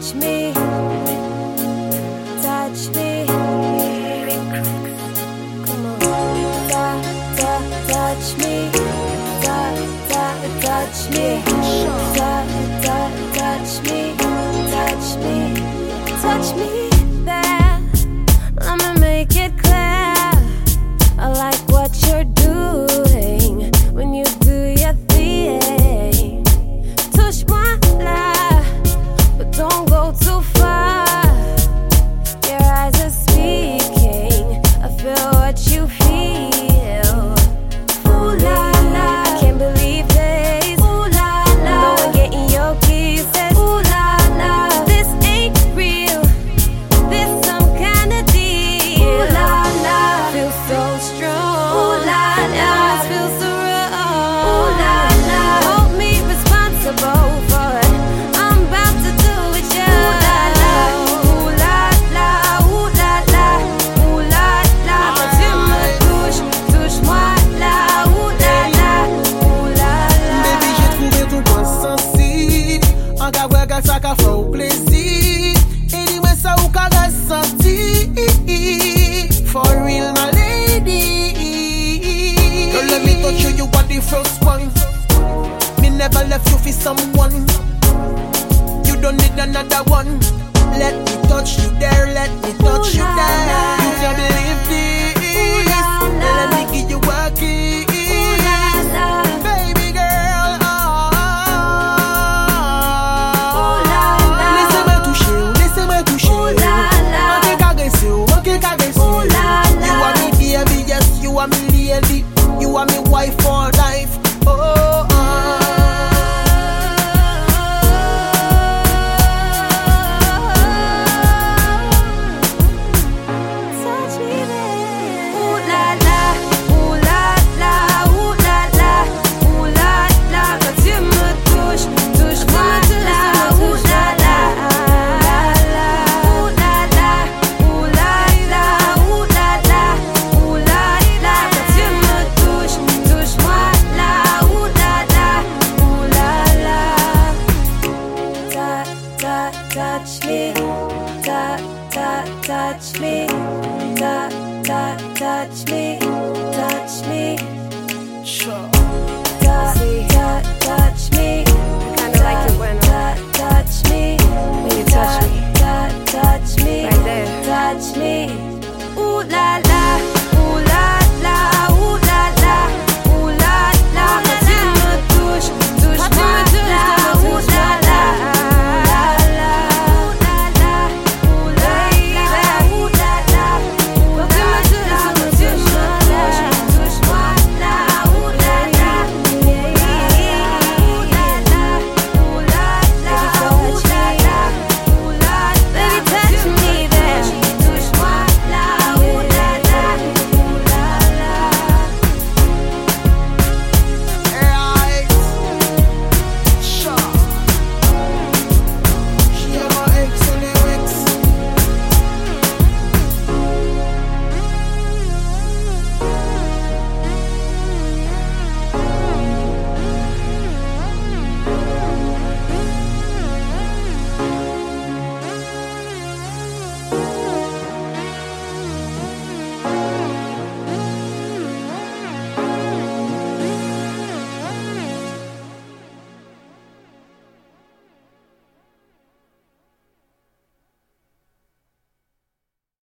Touch me, touch me. Come on, da, da, touch me, da, da, touch me, da, da, touch me, touch me, touch me. Touch me. saka fò ou plezi E di mwen sa ou ka gas For real my lady. Girl let me touch you, you are the first one. Me never left you for someone. You don't need another one. Let me touch you there, let me touch you there. You can believe this touch me.